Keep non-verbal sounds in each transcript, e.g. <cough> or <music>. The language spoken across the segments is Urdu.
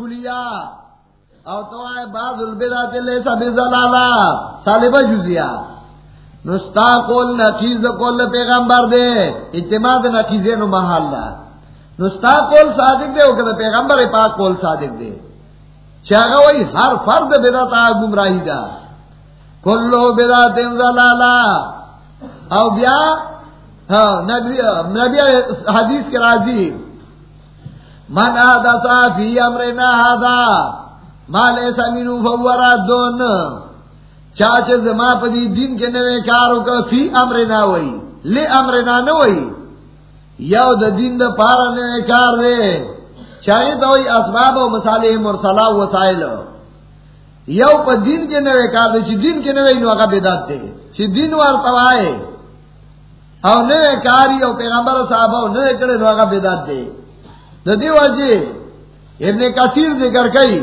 کلیا او تو آئے بعض البدات لیسا بزلالا سالبہ جزیا نستا کول نقیز کول پیغمبر دے، اعتماد نقیزے نو محال دا نستا کول صادق دے، او پیغمبر پاک کول صادق دے۔ چاگا وہی ہر فرد بدات آ گمراہی دا۔ کلو بدات زلالا او بیا ہاں، نبی نبی حدیث کے راضی۔ من آدسا فی امرنا آدھا مال ایسا مینو فوراً دون چاچ زما پدی دین کے نوے کارو کا فی امرنا وئی، لے امرنا نہ وئی. یو د دین د پارا نوے کار دے. چاہیے تو وہی اسباب و مسالے مرسلا وسائل. یو پا دین کے نوے کار دے، چی دین کے نوے انو اگا بیدات دے. چی دین وار توائے او نوے کاری او پیغمبر صاحب او نوے کڑے نو اگا بیدات دے. ددی وجہ ابن کثیر ذکر کئی،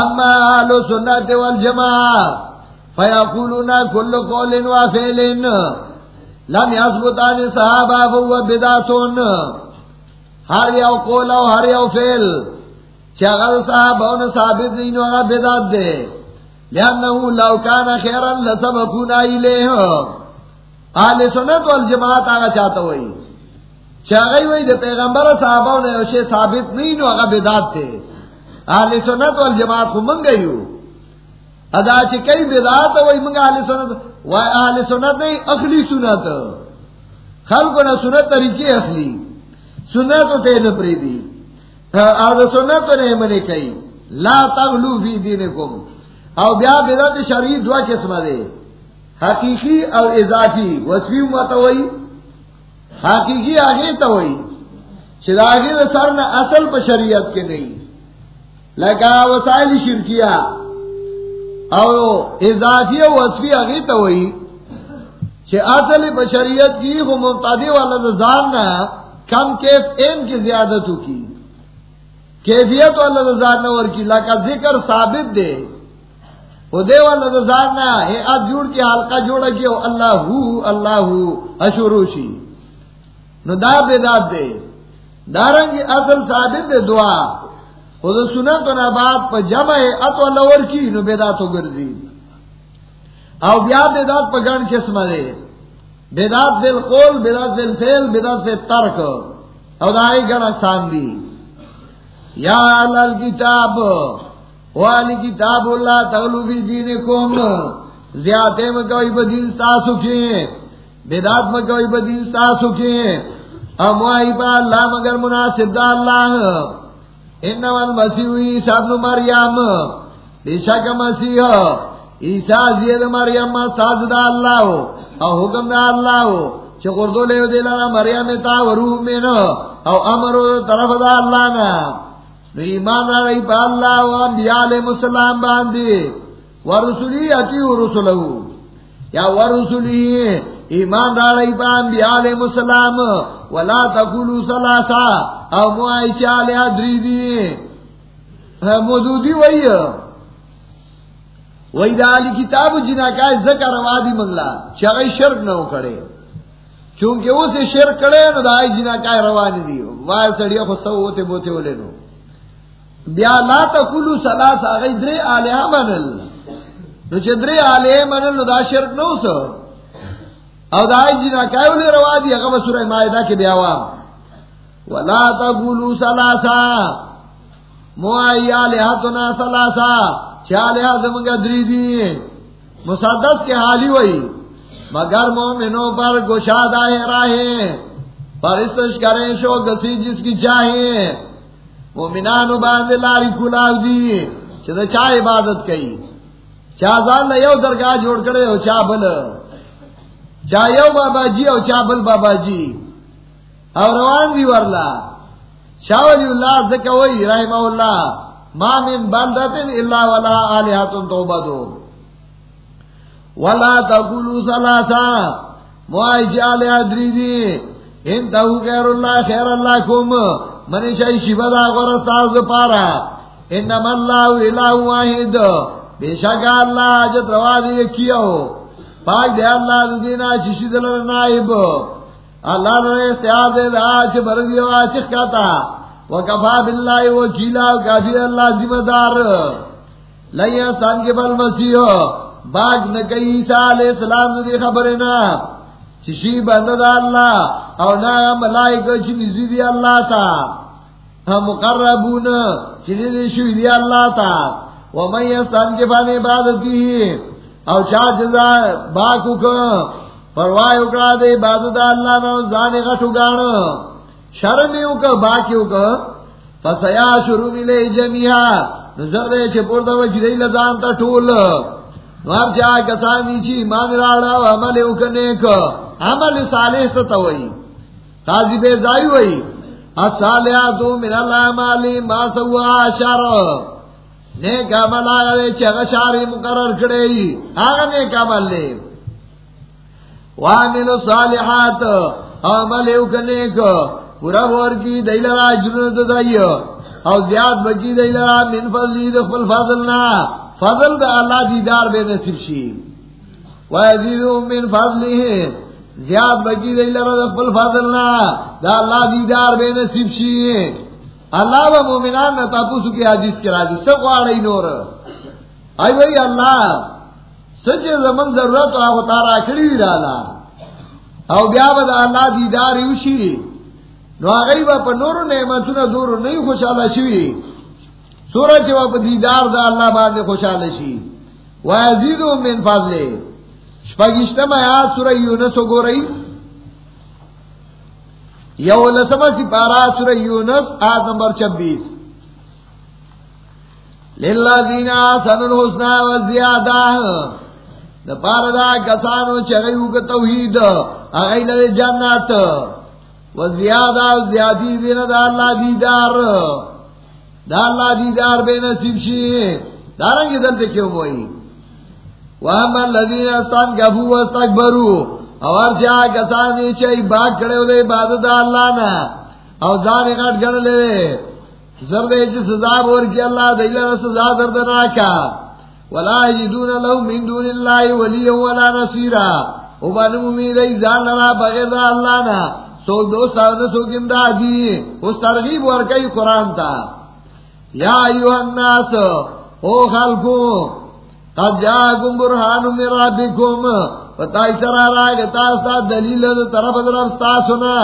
اما آلو سنت والجماع فیقولون کل قول و فعل، لم یثبتان صحابہ فهو بدعتون، ہر یو قول او ہر یو فعل چغل صحابہ نے ثابت نہیں نو بدعت دے لانه لو كان خيرا لسبقونا الیہ اہل سنت والجماعت آگا چاہتا ہوئی۔ چاگئی وئی دے پیغمبر صحابہ نے اسے ثابت نہیں نو اگا بدات تھے۔ اہل سنت والجماعت کو منگ گئی ہو۔ ادا چ کئی بدات وہی منگا اہل سنت۔ و اہل سنت نہیں، اخلی سنت۔ خلق نہ سنت طریقے اخلی۔ سنت تے نہ پری دی اہل سنت نے منے کئی لا تغلو فی دینکم۔ او بیا بدات شرعی دعا قسم دے۔ حقیقی او اضافی۔ وصفی متوئی۔ حقیقی آگے تو ہوئی۔ شراغی سر نہ اصل پر شریعت کے نہیں۔ لگا وسائل شرکیا اور اضافی و وصفی آگے تو ہوئی۔ کہ اصل بشریت کی وہ ممتادی والا زاننا کم کیف این کی زیادت کی۔ کیفیت والا زاننا اور کی۔ لگا ذکر ثابت دے۔ وہ دے والا زاننا ہے۔ آج جوڑ کے حلقہ جوڑا کیا۔ اللہ ہو اللہ ہو اشوروشی نو دا بیداد دے. دارنگی اصل ثابت دے دعا. خود سنا تو نہ بات پہ جمع اتو اللہ کی نو بیدات ہو گرزی او بیا بیدات پہ گن قسم دے. بیدات فی القول بیدات فی الفیل بیدات فی الترک. او دائی گن اکسان دی. یا اللہ کتاب والی کتاب اللہ تغلو فی دینکم. زیادے میں کوئی بدین تاسو کیے بیدات میں کوئی بدین تاسو کیے اموائی با اللہ مگر مناسب دا اللہ انما المسیح عیسیٰ ابن مریم۔ بیشک مسیح عیسیٰ زید مریم ما ساز دا اللہ او حکم دا اللہ چه قردو لیو دیلانا مریم تا وروح میں او امرو طرف دا اللہ نا۔ نو ایمان را رئی پا اللہ و انبیاء علیہ السلام باندی ورسولی اتیو رسولہو یا ورسولی ایمان را رئی پا علیہ السلام، ولا تقولوا ثلاثا، او موای چاله ادری دی. ہاں، مودودی وای وای دا علی کتاب جنا کا ذکر وادی منگلا چغی شرک نہ کڑے چونکہ وہ سے شرک کڑے، نو دای جنا کا روان دی. وای سڑیا خو سو ہوتے بوتے ولے نو. بیا لا تقولوا ثلاثا غی درے الہ منل نو چې درې الہ منل نو دا شرک نو سو او دای جنا کا ولے روا دی هغه سورہ مائدہ کې بیا وا ولا تقولوا ثلاثا۔ موای الہتنا ثلاثا۔ چالیا زمگا دری دی۔ مسدس کے حالی وئی۔ مگر مومنوں پر گشاد آئے راہیں پرستش کریں شو گسی جس کی چاہیں مومنانو باندے لاری کلاو دی۔ چھتا چاہ عبادت کئی۔ چاہ زال یو درگاہ جوڑ کرے ہو چاہ بل۔ چاہ یو بابا جی او چاہ بل بابا جی اور روان دی ورلا. شاہ ولی اللہ زکوئی رحمہ اللہ. ما من بلدت الا ولا الہات توبدو ولا تقولوا ثلاثا موای جال ادری دی ان تو غیر اللہ، خیر اللہ کوم منی شای شبدا غور تاز پارا. انما اللہ الہ واحد. بے شک اللہ جت روا دی کیو پاک دے اللہ دینا چشی دل نائب. اللہ نے استعاذ دے دا چھ آج بردیو آج کہتا وکفا باللہ وکیلا کافی اللہ ذمہ دار. لئی سان کے بل مسیح باغ نہ کئی عیسیٰ علیہ السلام نے خبر نا چشی بند اللہ اور نہ ملائکہ چی نزدی اللہ تا. ہم مقربون چنی نشوی دی اللہ تا. ومن یستان کے فان عبادتی او چا جزا باکو کا پرواہ اکڑا دے عبادت اللہ نا زانے غٹو گانا. شرمیوں کا باکیوں کا پس یا شروع ملے جمعیہ. نظر دے چھے پورتا وچ دی لزان تا ٹھول نوار چاہ کسانی چی مان راڑا و عمل اکنے کا عمل صالح ستا ہوئی تازی بے زائی ہوئی الصالحاتو من اللہ عمالی ما سوا شر. نیک عمل آگا دے چھے غشاری مقرر کڑے آگا نیک عمل لے۔ وامن الصالحات عمل اکنے کا پورا بور کی دیلرا جنت دائی، او زیاد بکی دیلرا من فضلی دخل فضلنا فضل دا اللہ دیدار بے نصیب شی۔ ویزیدو من فضلی، زیاد بکی دیلرا دخل فضلنا دا اللہ دیدار بے نصیب شی۔ اللہ و مومنان میں تاپوسو کی حدیث کرا دی سب وارئی نور. آئی وئی اللہ سچے زمن ضرورت آگو تارا کڑی ڈالا او بیا بدا اللہ دیدار یوشی نو آگئی با پا نورو نعمتونا دورو نہیں خوشحالا شوی. سورج با پا دیدار دا اللہ باندے خوشحالا شی. و وعزیدو من فضلے شپاگشتم آیات سورہ یونسو گو رئی یو لسمہ سپارا سورہ یونس، آیت نمبر چبیس للذین آسن الحسنہ والزیادہ۔ دا پاردا کسانو چغیو کا توحید، اغیل جنت۔ و زیادہ زیادی دین دا اللہ دیدار۔ دا اللہ دیدار بے نصیب شی۔ دارنگی دلتے کیوں ہوئی وہم اللذین استان گفو و استقبرو اور چاہ کسانی چاہی باگ کھڑے ہو دے عبادت اللہ نا او زانی غٹ گھڑ لے زردے چی سزا بور کی اللہ دیلر سزا دردنا کا۔ ولا یجدون لہو من دون اللہ ولی ولا نصیرا او بانم امید ایزان لرا بغیر دا اللہ نا، سوک دوست آنے سوک امدادی، اس ترغیب ورکی قرآن تا۔ یا ایوہ الناس، او خلقو، قد جاکم برحان من ربکم فتائی سرا راگ تاستا دلیل دا طرف درفستا سنا۔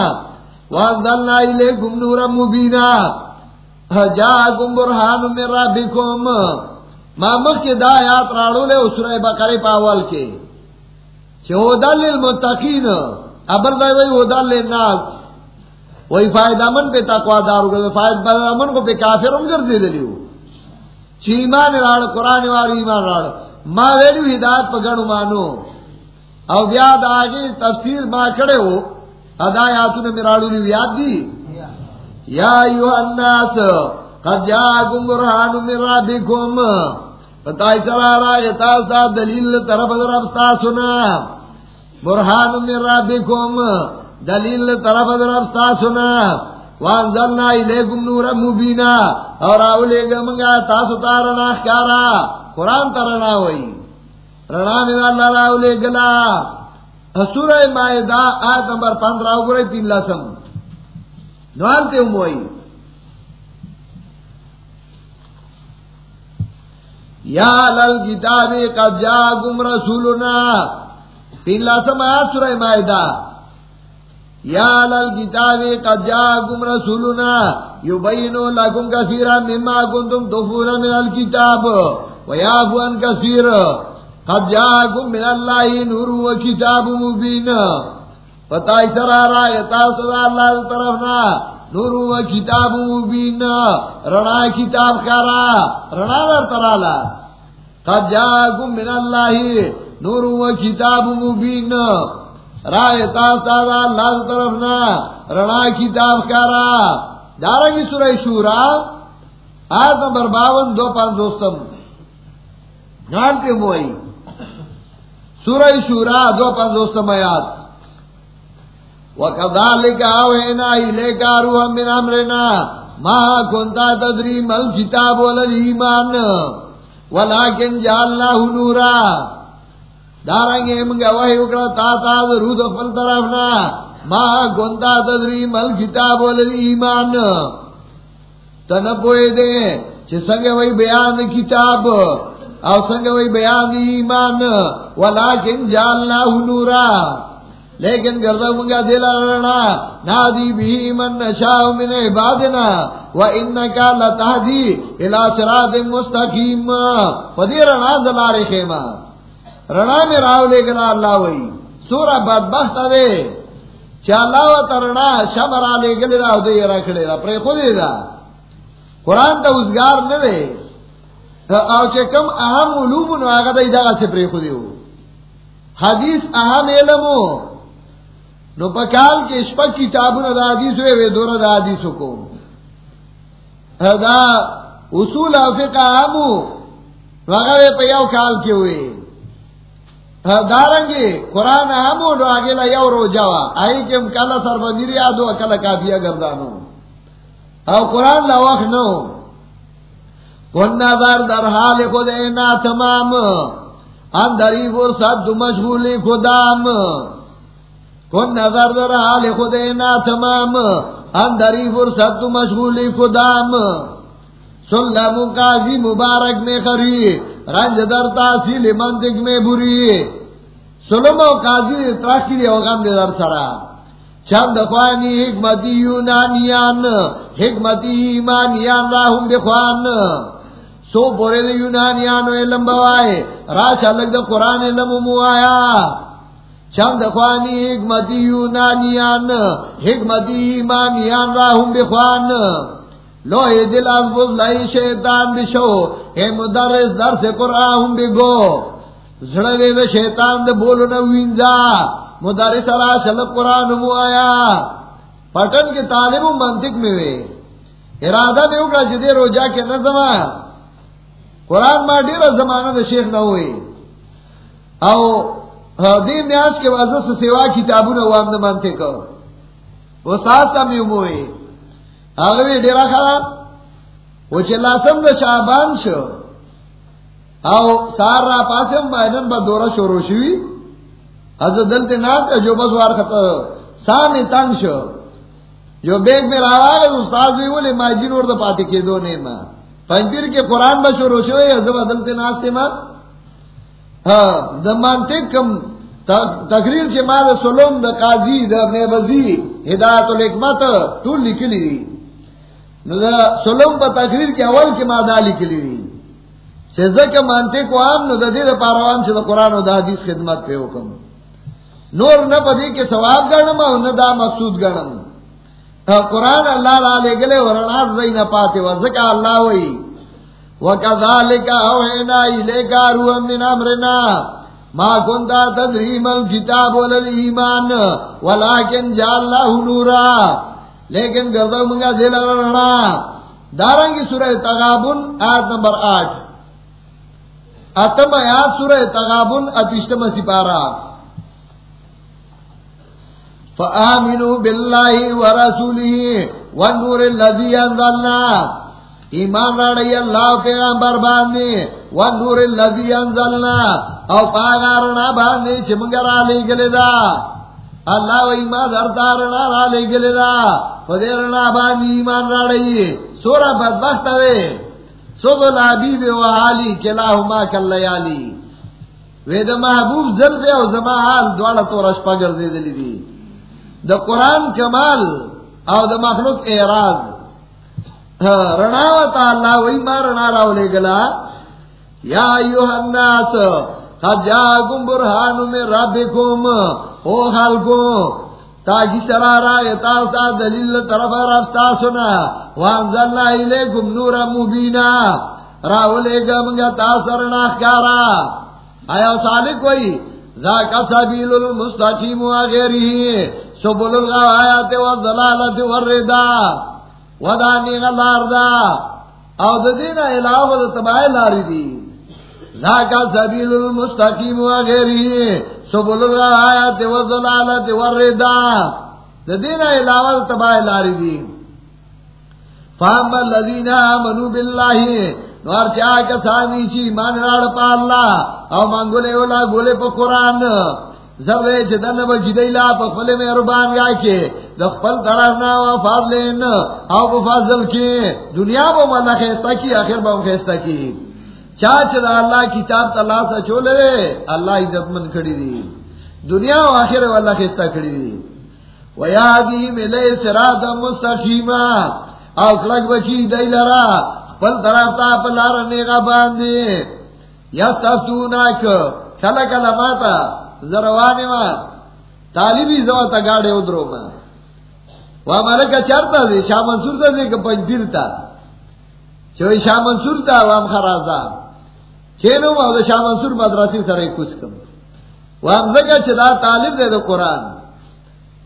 وانزلنا الیکم نورا مبینا جاکم برحان من ربکم ما مخ کے دا آیات راڑو لے اسرہ بقری پاول کے۔ چھے ہو دل للمتقین۔ ابر دا وہی ہو دل للناس۔ وہی فائدہ من پہ تقوی دارو گئے، فائدہ من کو پہ کافر ہم کر دے دلیو چھے ایمان راڑ، قرآن وار ایمان راڑ۔ ما ویلیو ہدایت پہ گڑو مانو۔ او بیاد آگے تفسیر ما کڑے ہو ادا آیاتو نے میراڑو لیو یاد دی یا ایوہ الناس، قد جاکم برحان من ربکم. فتائی سرا راگ تاستا دلیل طرف درفتا سنا برحان من ربکم، دلیل طرف درفتا سنا وانزلنا الیکم نورا مبینا. اور آولے گمگا تاسو تارنا اخکارا قرآن ترنا ہوئی رنا من اللہ راولے گلا۔ سورہ مائدہ آیت نمبر پندرہ گرے تین لسم۔ نوالتے ہم ہوئی یا لل کتاب قد جاءکم رسولنا۔ تین لسم آیت سورہ مائدہ۔ یا لل کتاب قد جاءکم رسولنا۔ یو یبینو لکم کثیرا مما کنتم تفون من الكتاب ویافو ان کثیر۔ قد جاءکم من اللہ نور و کتاب مبین پتہ سرا را یتا صدا اللہ طرفنا نور و کتاب مبین. رنا کتاب کرا رنا در ترالا. قد جاءکم من اللہ نور و کتاب مبین رایتا سادا اللہ طرفنا رنا کتاب کرا دارنگی سورہ شورا، آیت نمبر باون، دو پانچ دوستم نال کے موئی. سورہ شورا دو پانچ دوستم آیات. وَكَذَلِكَ أَوْحَيْنَا إِلَيْكَ رُوحًا مِنْ أَمْرِنَا. مَا كُنْتَ تَدْرِي مَا الْكِتَابُ وَلَا الْإِيمَانُ. وَلَكِنْ جَعَلْنَاهُ نُورًا. دارنگے منگا وحی اکڑا تا تا درو دفل طرفنا. ما كنت تدري ما الكتاب ولا الإيمان. تن پوئے دے سنگ وہی بیان کتاب. او سنگ وہی بیان ایمان، ولیکن جالنا نورا. لیکن گردا منگا دلا رنا نادی بھی من نشاء من عبادنا، و انکا لتہدی الى صراط مستقیم. پدی رنا دلار خیمہ. رنا میں راو لے گنا اللہ وئی سورہ بدبخت دے. چالا و ترنا شمرا لے گلے راو دے رکھ رکھڑے را. پر خودی دا. قرآن تا ازگار نہ دے او چے کم اہم علوم نو آگا دا ادھا سے پر خودی ہو حدیث اہم علمو نو پکال کے اشپک کتابوں دا حدیث ہوئے وے دورا دا حدیث کو دا اصول او فقہ اہمو وغیرہ پیاو کال کے ہوئے دارنگی قرآن اہمو نو آگے لا یو رو جاوا آئی کہ ہم کالا سر بندیر یادو اکلا کافیہ گردانو او قرآن لا وقت نو نظر در حال خود اینا تمام اندری فرصت دو مشغولی خدام. کن نظر در حال خود اینا تمام اندری فرصت دو مشغولی خدام. سلم قاضی مبارک میں خری، رنج در تاثیل منطق میں بری. سلم و قاضی ترقی دے وغم دے در سرا. چند خوانی حکمتی یونانیان، حکمتی ایمانیان راہم بخوان سو پورے دے یونانیان و علم بوائے راش الگ دے قرآن علم مو آیا۔ چند خوانی حکمتی یونانیان، حکمتی ایمانیان راہم بخوان لوہے دل از بز لائی شیطان بشو اے مدرس در سے قرآن بگو زڑگے دے شیطان دے بولو نہ وینزا، مدرس را شل قرآن مو آیا۔ پٹن کے طالب منطق میں ہوئے ارادہ میں اکڑا جدے روجا کے نظم قرآن ما ڈیر زمانہ دے شیخ نہ ہوئے او دین نیاز کے وجہ سے سوا کتابوں نے وام نہ مانتے کو وہ ساتھ کا میں ہوئے اگوی ڈیرا خراب. وہ چلا سم دے شعبان شو. او سار را پاسم بائنن با دورا شروع شوی. حضرت دلتے ناز جو بس وار خطر سامی تنگ شو. جو بیگ میں رہا ہے استاد بھی بولے ماجین اور پاتے کے دو نے ماں پنجیر کے قرآن بشو روشو ہے حضرت دلتے ناز تے ماں ہاں دمانتے کم تقریر سے ماں دا سلوم دا قاضی دا نیبزی ہدایت الحکمت ٹول لکلی دی سلوم پا تقریر کے اول کے ماں دا لکلی دی سے مانتے کو عام نو دا دے دا پاروان سے دا قرآن و دا حدیث خدمت پہ حکم نور نہ پدی کے ثواب گڑم اور نہ دا مقصود گڑم قرآن اللہ را لے گلے اور اناس نہ پاتے وزکا اللہ وئی وکذالک اوحینا الیکا روح من امرنا. ما کنتا تدریم الکتاب والایمان. ولیکن جعلناہ نورا. لیکن گردہ منگا دل رنا. دارنگی سورہ تغابن آیت نمبر آٹھ. اتم آیات سورہ تغابن اتشتم سپارہ. فآمنوا بالله ورسوله والنور الذي انزلنا. ایمان راڑی اللہ پیغمبر باندے، والنور الذي انزلنا. او پاگارنا باندے چمگر آلے گلے دا. اللہ و ایمان دردارنا آلے گلے دا. فدیرنا باندے ایمان راڑی. سورہ بدبخت دے. سوگ العبیب و حالی کلاہما کلیالی وید محبوب ذلفے و زمان دوارا تو رشپا گردے دلی دی. دا قرآن کمال او دا مخلوق اعراض. رنا و تعالی وی ما رنا راو لے گلا. یا ایوہ الناس، قد جاکم برحانو میں ربکم. او خلقو تاکی سرا را تاستا دلیل طرف رفتا سنا وانزلنا الیکم نورا مبینا. راو لے گا منگا تاثرنا اخکارا آیا سالک وی ذاک سبیل المستقیم و غیره سبل الغوایات و ضلالت و الردا و دانی غلار دا او دا ددین علاوہ دا تباہ لاری دی. ذاکا سبیل المستقیم و غیری سبل الغوایات و ضلالت و الردا ددین علاوہ دا تباہ لاری دی. فاہم اللذین آمنوا باللہ نوار چاہ کسانی چی مان راڑ پا اللہ او مانگولے اولا گولے پا قرآن زر دے چدن با جدی لا پا خفل میں ربان گا کے دخپل طرفنا و فاضلین او پا فاضل کی دنیا با مالا خیستا کی، آخر با خیستا کی۔ چاچ دا اللہ کتاب تا اللہ سا چولے دے، اللہ عزت من کھڑی دی۔ دنیا و آخر و اللہ خیستا کھڑی دی۔ ویادی ملے سرات مستقیمہ۔ او کلک بچی دی لرا پل طرف تا پلار نیغا باندے۔ یا ستفتوناک کلا کلا ماتا زروانے ما طالبی زوا تا گاڑے ادرو ما وہاں ملکا چارتا دے شاہ منصور تا دے کہ پنج پیر تا چوئی شاہ منصور تا وہاں خرازا چینو ما دا شاہ منصور مدرسی سر ایک کس کم وہاں زکا چدا طالب دے دا قرآن.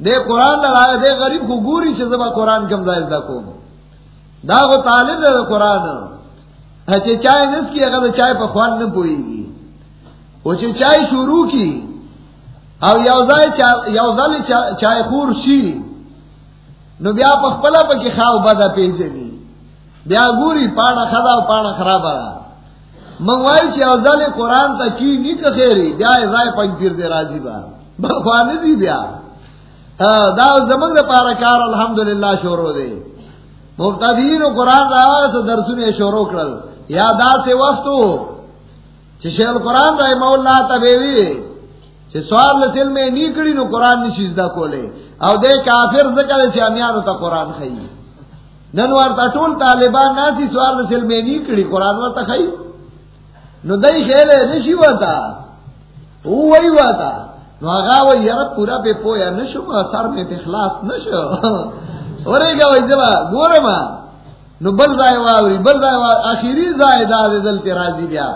دے قرآن لگا دے غریب کو گوری چھ زبا قرآن کم دائز دا کوم. دا کو طالب دے دا قرآن. چھ چائے نس کی اگر چائے پا خوان نہ پوئی گی وہ چائے شروع کی او یوزال چائے خور شی نو بیا پا خپلا پا کی خواہ بدا پیزے گی بیا گوری پانا خدا و پانا خراب رہا منگوائی چھ یوزال قرآن تا کی نی که خیری بیا ازای پنج پیر دے راضی با بخوانی دی بیا. دا زمانگ دا پارا کار الحمدللہ شورو دے مفتدین و قرآن را سا درسون شورو کرل یا دا سے وقتو چھ شیل قرآن رہے مولا تبیوی چھ سوال لسل میں نیکڑی نو قرآن نشیز دا کولے. او دے کافر ذکر چھ امیانو تا قرآن خئی. ننوار تا ٹول طالبان ناسی سوال لسل میں نیکڑی قرآن ورطا خئی. نو دای خیلے نشی وتا او وی وتا نو آغا وی یرا پورا پہ پویا نشو ما، سر میں پہ خلاص نشو. <laughs> ورے گا وی زبا گورما نو بل زائے واوری، بل زائے واوری، آخری زائے دا دے دل تی رازی بیا.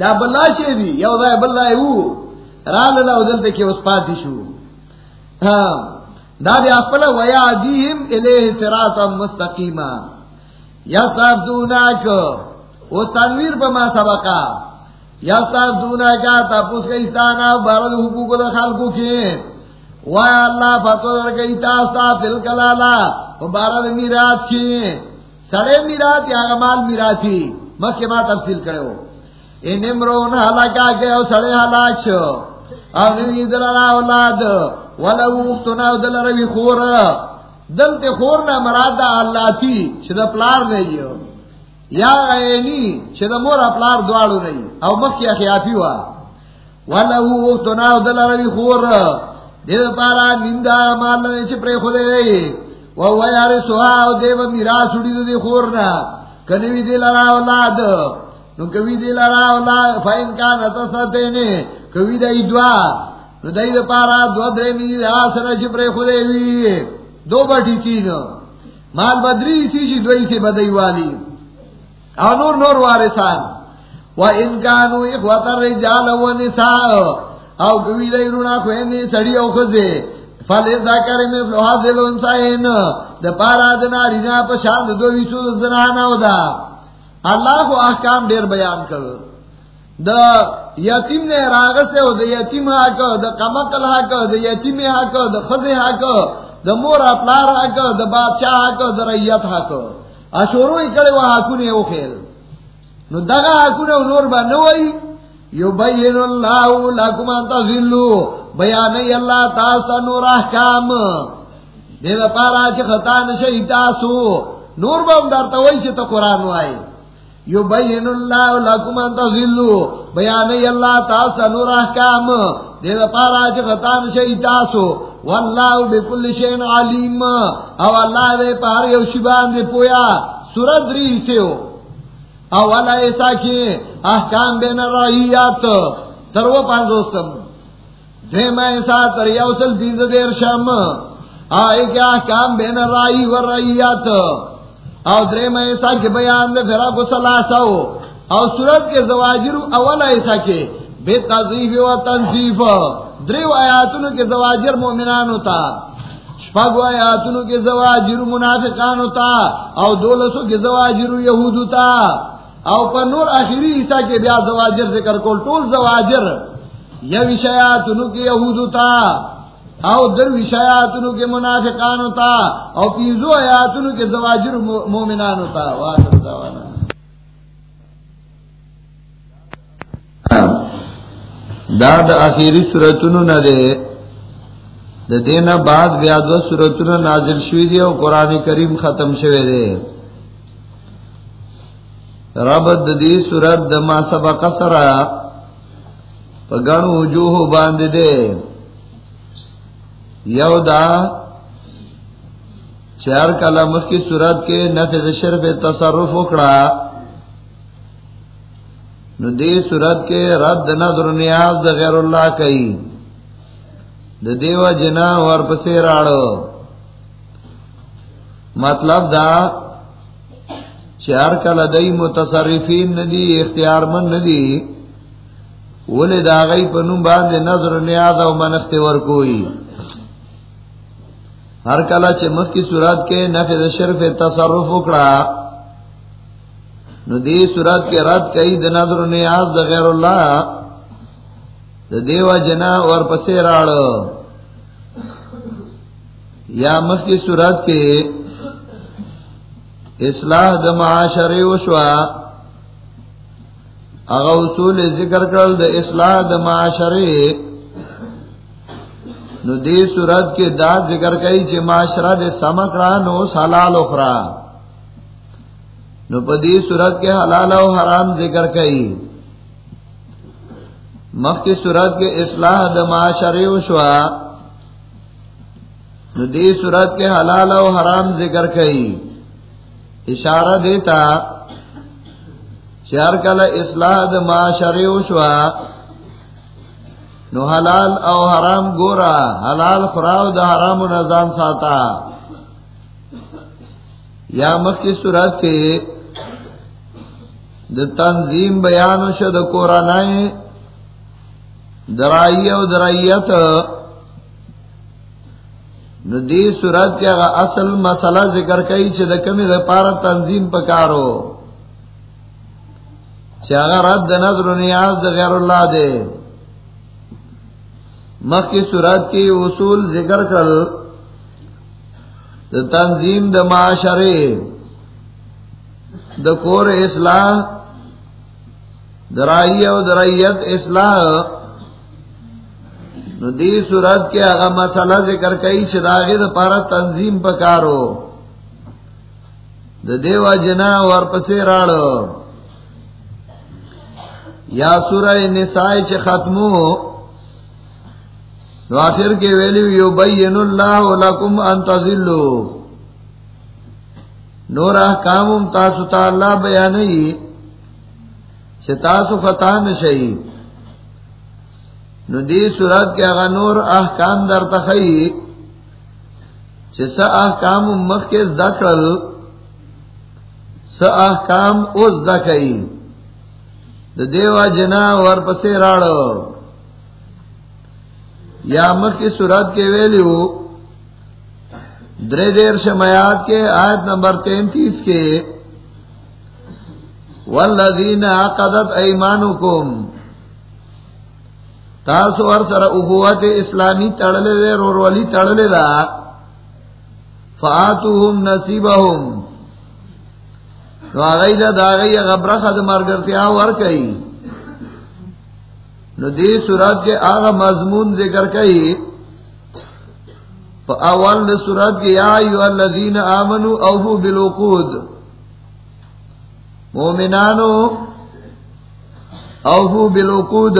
دا بلا شے دی، یو زائے بل زائے وو رال اللہ دل تے کہ اس پاتی شو. ہاں. دا اپلا ویا دیہم الیہ سراتا مستقیما. یا صاحب دوناک وہ تنویر پہ ما سبقا. یا صاحب دونا کا تپوس کا استانا بارد حقوق دا خلقو کی وای اللہ فتو در گئی تاستا فل کلالا بارد میرات کی سڑے میرات یا غمال میراتی. مخ کے بعد تفصیل کرے ہو. ان امرون حلاکا گئے سڑے حلاک شو. او نوی دلارا اولاد، ولو اختنا دلارا خور دل تے خور. نا مراد دا اللہ تی شدہ پلار نہیں یا غینی چھ دا مور اپلار دوارو نہیں او مخی اخیافی وا. ولہو دل روی خور. دید پارا مال چھ پرے خودے او دیو اولاد. نو کوی دی لرا اولاد فائن کان اتساتینے کوی دی دعا نو دید پارا دو درے میر آسر چھ پرے خودے گئی دو بٹی تین مال بدری سیشی دوئی سے بدئی والی. او نور نور وارثان. و ان کانو اخوات الرجال و نساء. او کوي دای رونا خويندې سړی او خزه فل ذکر می فلحاظل انسان د پارا د نارینا په شان د دوی څو زنانه ودا الله کو احکام ډیر بیان کړ د یتیم نه راغسه او د یتیم حق د قمقل حق د یتیم حق د خزه حق د مور خپل حق د بادشاہ حق د ریت حق اشورو اکڑے وہ حاکونے او خیل نو دغا حاکونے نور با نوائی یو بین اللہ لکم انتا ذلو بیانی اللہ تاستا نور احکام۔ دید پارا چی خطا نشئی تاسو۔ نور با ام دارتا وئی چی تا قرآن وائی یو بین اللہ لکم انتا ذلو بیانی اللہ تاستا نور احکام. دید پارا چی خطا نشئی تاسو واللہ بکل شین علیم. او اللہ دے پہر یو شبان دے پویا. سورت ری سے ہو او والا ایسا کی احکام بین الرحیات تر وہ پانچ دوستم دیم ایسا تر یوصل بیز دیر شم. آئے کہ احکام بین الرحی والرحیات او دریم ایسا کی بیان دے پھرا کو سلاسو او سورت کے زواجر اولا ایسا کی، بے تضیف و تنصیف دریو آیاتونو کے زواجر مومنان ہوتا شپاگو آیاتونو کے زواجر منافقان ہوتا او دولسو کے زواجر یہود ہوتا او پر نور آخری عیسیٰ کے بیا زواجر ذکر کول، ٹول زواجر یو شیاتونو کے یہود ہوتا او در وشایاتونو کے منافقان ہوتا او پیزو آیاتونو کے زواجر مومنان ہوتا واخر دعوانا داد آخری سورتونو نہ دے دا دینا بعد بیا دو سورتونو نازل شوی دی او قرآن کریم ختم شوی دے رب د دې سورت د ما سبق سره په ګڼو وجوه باندې دے یو دا چار کلمه مخکی صورت کې نفذ شرف تصرف وکړه نو دې صورت کې رد نظر نیاز د غیر الله کوي د دیو جنا ور پسې راړو مطلب دا چار کله دای متصرفین ندی اختیار من ندی۔ ولې دا غي په نوم باندې نظر نیاز او منخت ور کوي ہر کلا چې مخ کی صورت کې نفذ شرف تصرف وکړه نو دې صورت کې رد کوي د نظر نیاز د غیر الله د دیو جنا اور پسې راړو یا مخ کی صورت کې اصلاح د معاشره وشوا هغه اصول ذکر کړل د اصلاح د معاشره نو دی صورت کې دا ذکر کوي چې معاشره د سمکړه نو حلال اخرى نو په دې صورت کې حلال او حرام ذکر کوي مخکې صورت کې اصلاح د معاشره او شوا. نو دې صورت کې حلال او حرام ذکر کوي اشاره دیتا چار کله اصلاح د معاشره او شوا نو حلال او حرام ګورا حلال خراو د حرام نزان ساتا یا مخی صورت کې د تنظیم بیان شو د قرانای درائی او درایت. نو دی صورت کې هغه اصل مسله ذکر کوي چې د کمی د پاره تنظیم پکارو. چې هغه رد نظر و نیاز د غیر الله دی. مخ کی صورت کی اصول ذکر کر، د تنظیم د معاشره د کور اصلاح درائی او درایت اصلاح۔ دی صورت کې هغه مسله ذکر کړي چې داغه د پاره تنظیم پکارو۔ د دیو جنا ورپسې راړو یا سورہ نساء چې ختمو۔ آخر کې ویلو یو بین الله لکم ان تذلوا نور احکام تاسو ته الله بیانې چې تاسو خطا نشئ نو دې صورت کې هغه نور احکام در تخی چې څه احکام مخکې ذکر څه احکام اوس ذکر د دیوا جنا ورپسې راړو یا مخ کی صورت کے ویلیو درے دیر شمیات کے آیت نمبر تینتیس کے والذین عقدت ایمانکم تاسو ور سره اخوت اسلامی تړلې ده رور ولی تړلې ده فاتوهم نصیبهم نو هغه دا هغه غبرخه د مرګرتیا ور کوي نو دی صورت کے آغا مضمون ذکر کئی اول دی صورت کے یا ایو الذین آمنو اوفو بالوقود مومنانو، اوفو بالوقود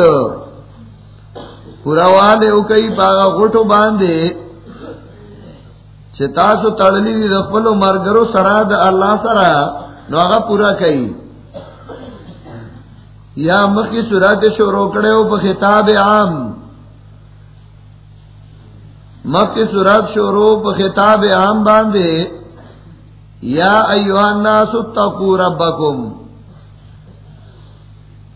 پوراواله او کئی پاغا غټو باندې چې تاسو تړلی د خپل مرګرو سره د الله نو هغه پورا کړئ یا مخی صورت شروع کڑے ہو پا خطاب عام. مخی صورت شروع پا خطاب عام باندے، یا ایوہ الناس اتقو ربکم.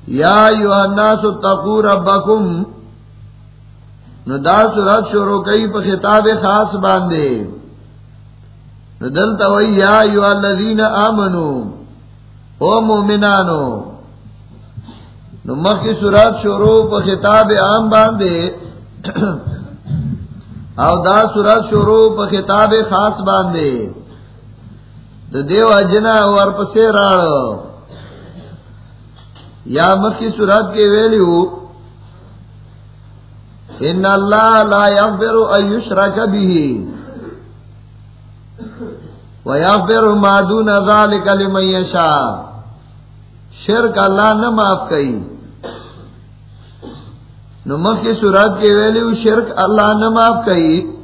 یا ایوہ الناس اتقو ربکم. نو دا صورت شروع کئی پا خطاب خاص باندے. نو دلتا وی یا ایوہ الذین آمنو، او مومنانو نو مخی صورت شروع په خطاب عام باندې او دا صورت شروع په خطاب خاص باندې د دیو اجنا ورپسې راړو یا مخی صورت کې ویلیو، ان اللہ لا يغفر ان يشرك به ويغفر ما دون ذلك لمن يشاء شرک اللہ نہ معاف کئی۔ نمک کی صورت کے ویلی شرک اللہ نہ معاف کئی۔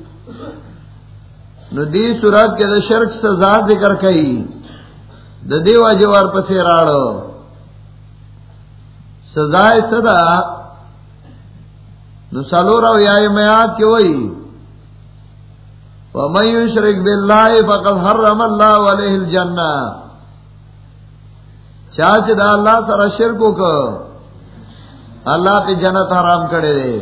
ندی صورت کے شرک سزا ذکر کئی۔ دیو اجوار پسے راڑو سزائے صدا نسلو رو یا میات کے وہی ومن يشرك بالله فقد حرم الله عليه الجنة۔ چاچ دا اللہ سر شرکو کو اللہ پہ جنت حرام کرے۔ دے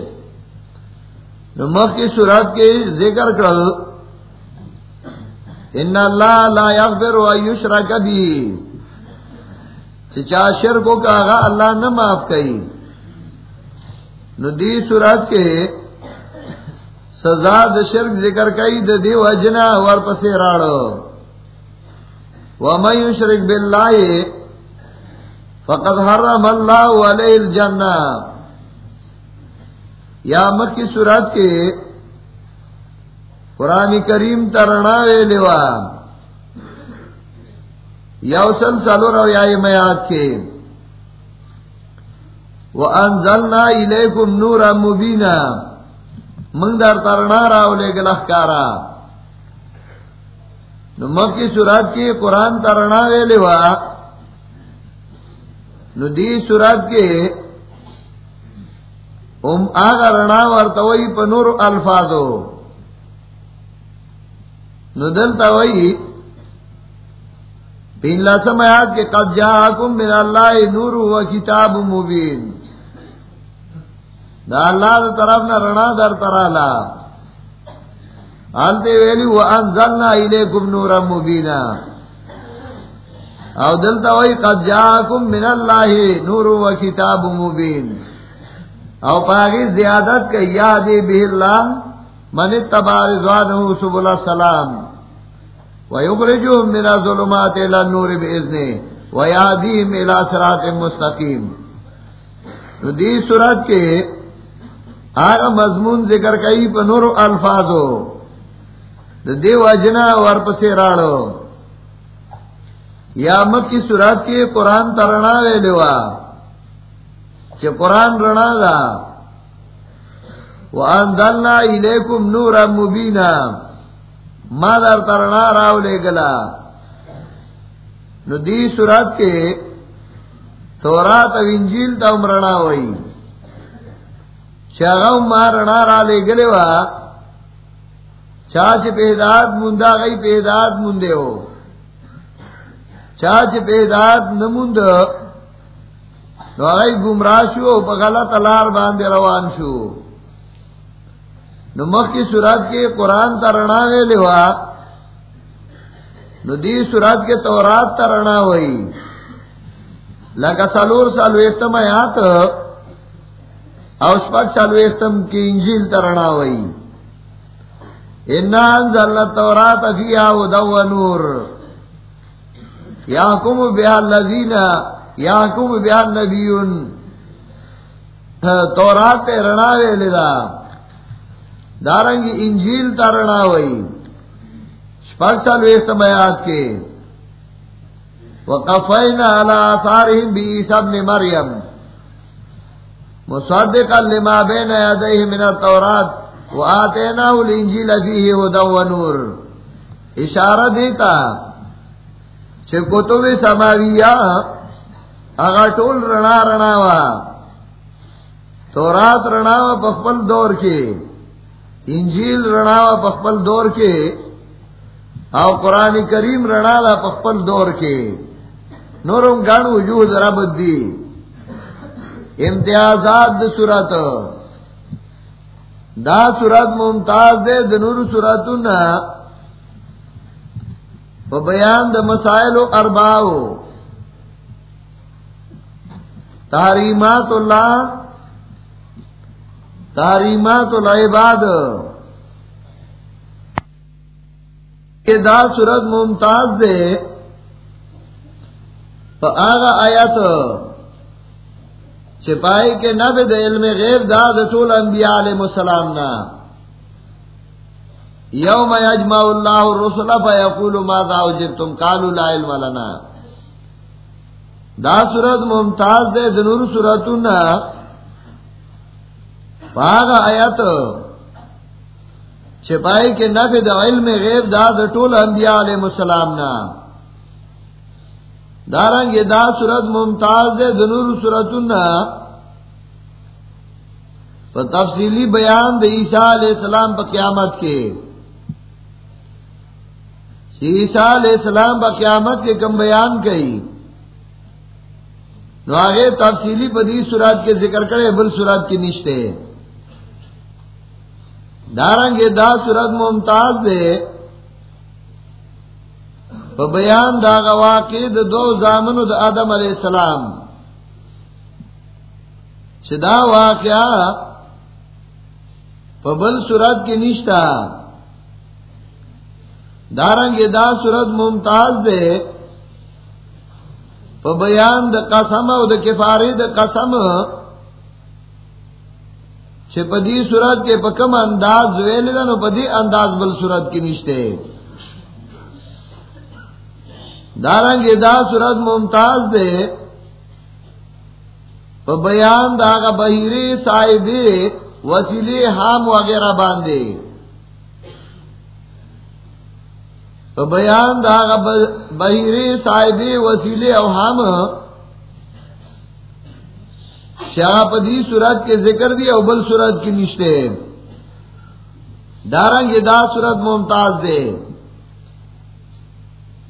نمخ کی صورت کے ذکر کرل ان اللہ لا یغفر و یشرک بھی چچا شرکو کا اللہ نہ معاف کئی ندی صورت کے سزا د شرک ذکر کئی د دیو اجنا ور پسے راڑو۔ ومن یشرک باللہ فقد حرم اللہ علیہ الجنہ. یا مکی صورت کے قرآن کریم ترنا وے لیوا. یوسل سلو رو یا میات کے. وَأَنزَلْنَا إِلَيْكُمْ نُورًا مُبِينًا منگ در ترنا راو لے گل اخکارا نو مکی سورات کی قرآن ترنا وے لیوا. نو دی سورات کے ام آگا رنا ورطوئی پا نور الفاظو. نو دلتا وئی پین لسم آیات کے قد جاکم من اللہ نور و کتاب مبین. دا اللہ دا طرف نہ رنا در ترالا. آلتے ویلی وانزلنا الیکم نورا مبینا. او دلتا وی قد جاکم من اللہ نور و کتاب مبین. او پاگی زیادت کا یادی بھی اللہ من اتبار رضوانہ سبول السلام. ویخرجوهم من الظلمات الى النور باذنه ویادیهم الى صراط مستقیم. دی صورت کے آگا مضمون ذکر کئی پا نور الفاظو. دا دیو اجنا ورپسی راڑو. یا مک کی صورت کی قرآن ترنا وے لوا چھ قرآن رنا دا۔ وَأَنزَلْنَا إِلَيْكُمْ نُورًا مُبِينًا۔ ما در ترنا راو لے گلا۔ نو دی صورت کے تورات و انجیل تا امرنا ہوئی۔ چاغو مارنا را لے گلے وا۔ چاچ پیداد مندا گئی پیداد مندے ہو۔ چاچ پیداد نمند نو گئی گمراہ شو بغلط لار باندے روان شو. نو مخ کی سورات کے قرآن ترنا وے لوا نو دی سورات کے تورات ترنا ہوئی لگا سالور سالو اختمایات اوس پاک چالو اختم کی انجیل ترنا ہوئی انا انزلنا التورات فیہا ہدا و نور. یحکم بها الذین یحکم بها النبیون. تورات رنا وے لدا دارنگ انجیل ترنا ہوئی پاک چالو اختم آیات کے. وقفینا علی آثارهم بعیسی ابن مریم. مصدقا لما بين يديه من التورات. وآتيناه الانجيل فيه هدى ونور اشارہ دیتا چھے کتب سماویہ اگا ٹول رنا رنا وا. تورات رنا وا پخپل دور کے. انجیل رنا وا پخپل دور کے. او قرآن کریم رنا لا پخپل دور کے. نورم گان وجود رب دی. امتیازات دا صورت. دا صورت ممتاز دے دنور صورتنا بیان دا مسائل و ارباؤ تحریمات اللہ تحریمات العباد. کہ دا صورت ممتاز دے. آگا آیت، چھپائی کے نب علم غیب داد ٹول انبیاء علیہ السلام نا. یوم یجمع اللہ الرسل فیقول ماذا اجبتم؟ قالوا لا علم لنا. دا صورت ممتاز دے دنور صورتنا پاغ آیت چھپائی کے نفع دا علم غیب دا دا ٹول انبیاء علیہ السلام نا دارنگ دا صورت ممتاز دے دنور صورتنا تفصیلی بیان دے عیسیٰ علیہ السلام پا قیامت کے عیسیٰ علیہ السلام پا قیامت کے کم بیان کئی۔ نو آگے تفصیلی بدی سورات کے ذکر کرے، بل سورات کی نشتے۔ دارنگ دا سورت ممتاز دے۔ بیان دا واقع دو زامن دا آدم علیہ السلام۔ چدا واقعہ بل سورت کی نشتا دارنگ دا سورت ممتاز دے بیان د قسم او د کفاری د قسم چې په دې صورت کې په کوم انداز ویل ده نو په دې انداز بل صورت کې نشته دارنګ دا صورت ممتاز ده په بیان دا غ بهيري صاحبې وسیله حام وغیرہ باندې بیان دا بہیری صاحبی وسیلے او ہم شاہ پدی سورت کے ذکر دی اوبل سورت کی نشتے دارنگ دا سورت ممتاز دے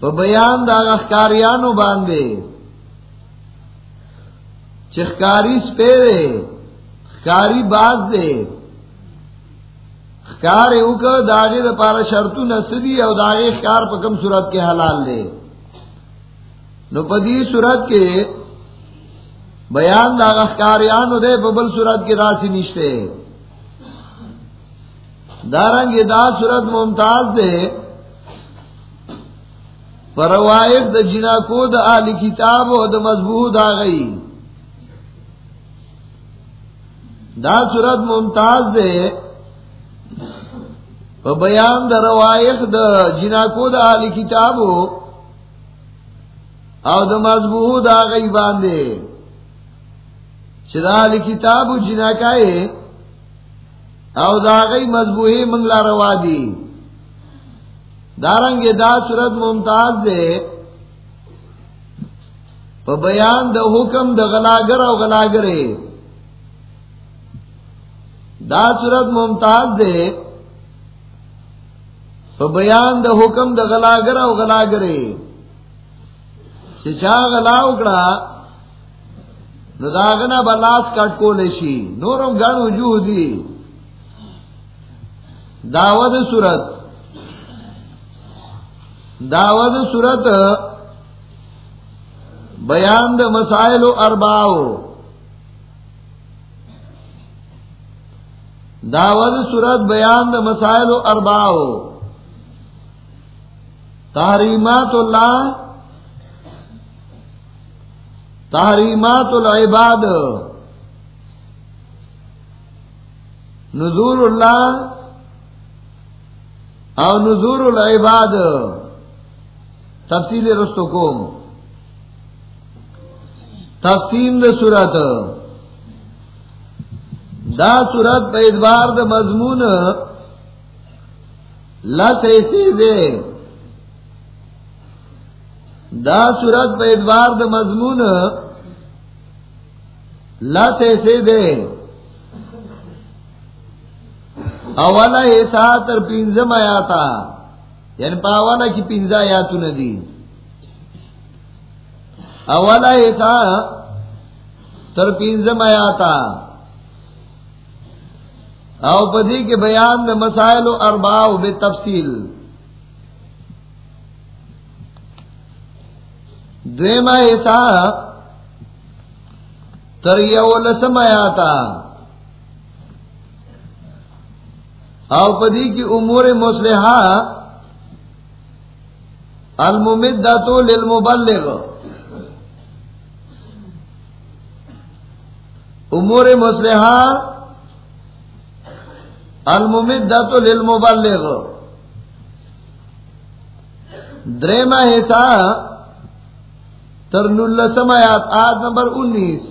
تو بیان دا اخکاریانو باندھے چخکاری سپے دے خکاری باز دے کار او کا داغے دا پارا شرطو نسدی او داغے خار پا کم صورت کے حلال دے نو پدی صورت کے بیان داغ اخکاریانو دے ببل صورت کے راسی نشتے دارنگ دا صورت ممتاز دے پروائف دا جنا کو دا آلی کتاب و دا مضبوط دا گئی دا صورت ممتاز دے بیان د روایت د جناکو د علی کتابو او د مضبوط دا غی باندې. چې د علی کتابو جناکای او دا غی مضبوطی منګلا روا دی دارنګ دا صورت ممتاز ده په بیان د حکم د غلاګر او غلاګره دا صورت ممتاز ده بیان د حکم د غلاگر او غلاگرے چې چا غلا وکړه، نو داغنا بلاس کټ کول شي. نورم غن وجود دي. داود صورت. داود صورت، بیان د مسائل ارباو داود صورت بیان د مسائل ارباو تحریمات اللہ تحریمات العباد نزول اللہ او نزول العباد تفصیل رستو کوم تقسیم د صورت دا صورت پہ ادبار د مضمون لس ایسی دے دا صورت پہ ادوار د مضمون لس ایسے دے۔ اولا ایسا تر پینزم آیا تھا یعنی پاوانا کی پینزا یا تو ندی اولا ایسا تر پینزم آیا تھا اوپدی کے بیان مسائل و ارباؤ بے تفصیل۔ دیما ایسا تر لسم آیاتا او پدی کی امور مسلحہ الممدتو للمبلغ. امور مسلحہ الممدت للمبلغ. درما حصہ ترن السمایات آج نمبر انیس.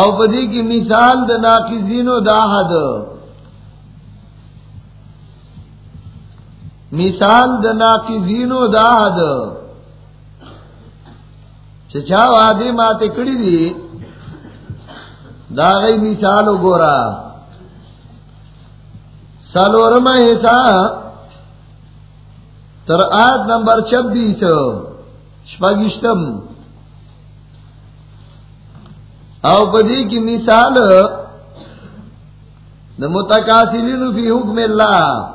اوپدی کی مثال د ناقزین و داحد مثال د ناقزین و داحد چچا وادی ماتے کڑی دی، دا غی مثال گورا. سالورما حصہ تر آیت نمبر چبیس شپگشتم او بدی کی مثال دا متقاسلین فی حکم اللہ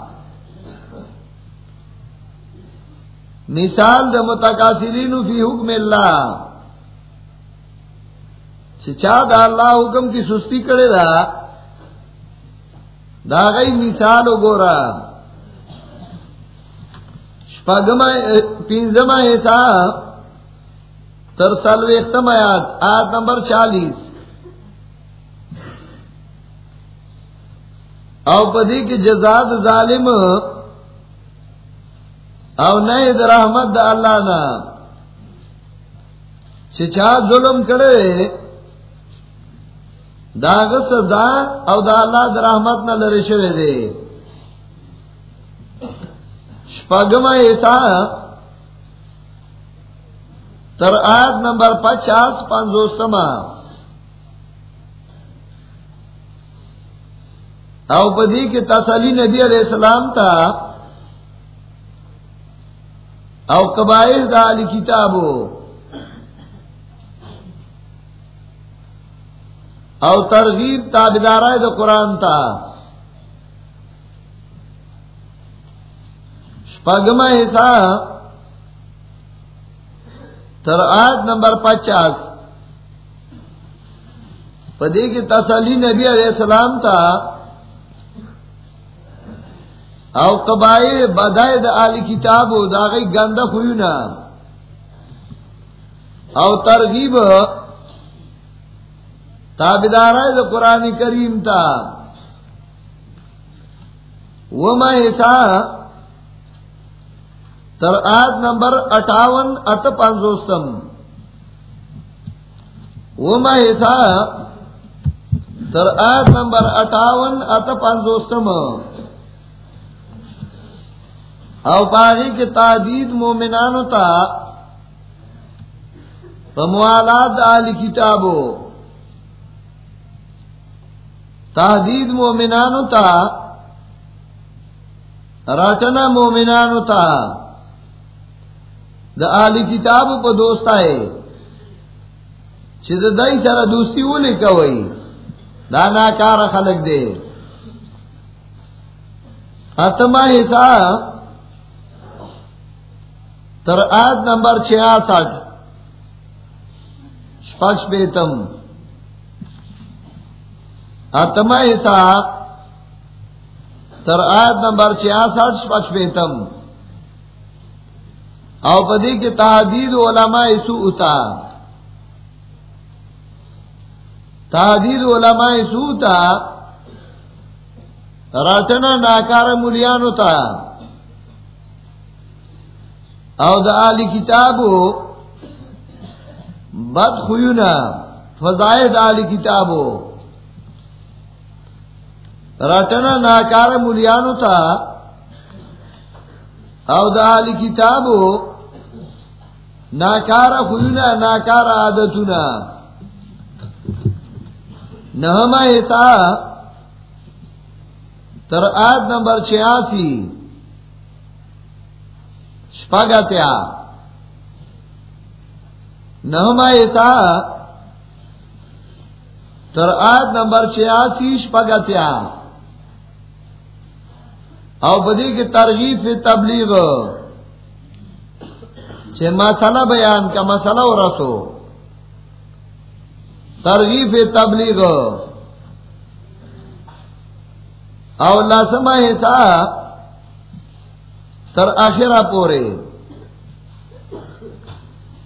مثال دا متقاسلین فی حکم اللہ چا دا اللہ حکم کی سستی کرے دا دا گئی مثال گورا پینزما ایسا ترسل ویختم آیات، آیت نمبر چالیس. او پدی کی جزاد ظالم، او نئے در احمد دا اللہ نا. چچا ظلم کرے داغ سزا او دا اللہ در رحمت نہ لڑے شوے دے شپگم ایسا تر آیت نمبر پچاس پانزوستما۔ او پدی کے تسلی نبی علیہ السلام تا۔ او قبائل دا علی کتابو۔ او ترغیب تابدار دا قرآن تھا پگما حصہ تر آج نمبر پچاس. پدی کی تسلی نبی علیہ السلام تھا او قبائل بدائے دا آلی کتاب دا غی گندہ خویونا. او ترغیب تابدار ہے قرآن کریم تھا وہ میں تر آیت نمبر اٹھاون ات پانچوستم وہ میں تر آیت نمبر اٹھاون ات پانچوستم او پاگی کے تعدید مومنانو تا موالات علی کتابو. تحدید مومنانو تا رٹنا مومنانو تا. دا آلی کتابو پا دوستا ہے۔ چیز دائی سارا دوستی وہ لکھا ہوئی۔ دا ناکار خلق دے۔ اتما حصہ تر آیت نمبر چھیاسٹھ۔ پچ بیتم۔ اتما حصہ تر آیت نمبر چھیاسٹھ پچپیتم او پدی کے تحدید علماء سو اتا تحدید علماء سو اتا رچنا ناکار ملیان ہوتا او دا آلی کتابو بد خویونا فضائد آلی کتابو. رٹنا ناکار ملیانو تا او دا علی کتابو، ناکار خوینا ناکار عادتنا نہما ایسا تر آد نمبر چھیاسی. شپاگتیا نہما ایسا تر آد نمبر چھیاسی شپاگتیا او بدی کی ترغیب تبلیغ. چھ مسئلہ بیان کا مسئلہ ہو رسو ترغیب تبلیغ. او لاسما حصہ تر آخرہ پورے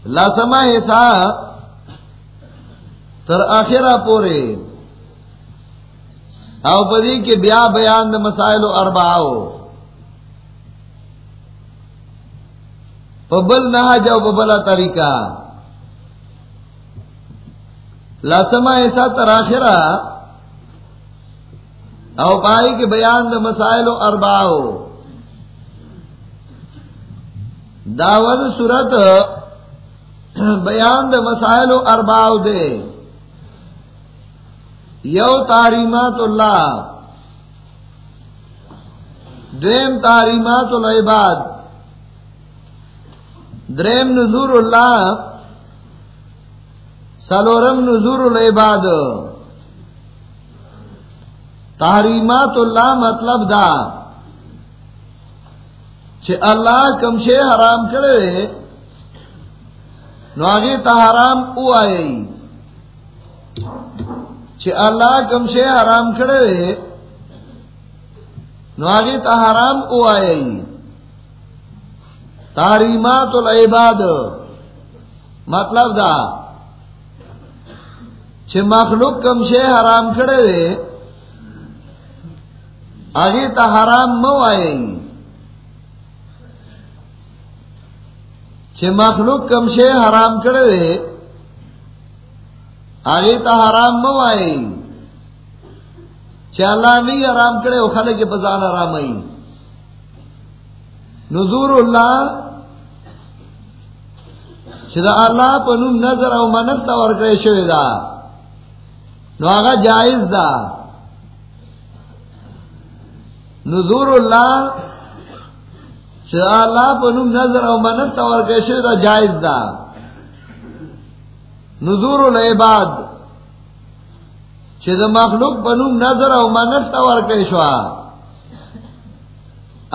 لاسما حصہ تر آخرا پورے او بدی کے بیا بیان د مسائل و ارباؤ بل نہ جاؤ ببلا طریقہ. لاسما ایسا تراخرا او پائی کے بیان د مسائل و ارباؤ داود صورت بیان د مسائل و ارباؤ دے. یو تعریمات اللہ دیم تعریمات العباد دریم نظور اللہ سلورم نظور العباد تحریمات اللہ مطلب دا چھ اللہ کمشے حرام کرے نواگی تا حرام او آئے چھ اللہ کم سے حرام کھڑے نواگی تا حرام او آئے تاریمات العباد۔ مطلب دا چھ مخلوق کم سے حرام کھڑے آگے تا حرام مو آئے چھ مخلوق کم سے حرام کھڑے آگے تو حرام مو آئے۔ چالا نہیں آرام کرے وہ کھانے کے بزان آرام آئی نظور اللہ شدا اللہ پنم نظر او منت اور کرے شوی دا۔ نو آگا جائز دا۔ نظور اللہ شدا اللہ پنم نظر او منت اور کرے شوی دا جائز دا۔ نظور العباد چھ دا مخلوق بنوم نظر او منفت اور کشوا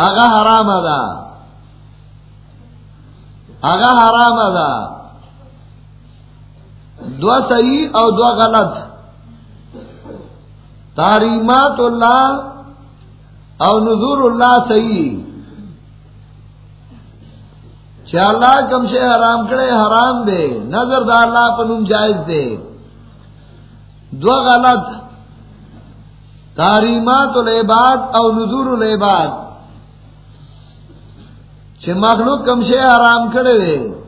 آگا حرام ادا آگا حرام ادا دو صحیح او دو غلط. تاریمات اللہ او نظور اللہ صحیح. اللہ کم سے حرام کرے، حرام دے۔ نظر دا اللہ پنم جائز دے۔ دو غلط تاریمات العباد او نظور العباد چھ مخلوق کم سے حرام کرے دے۔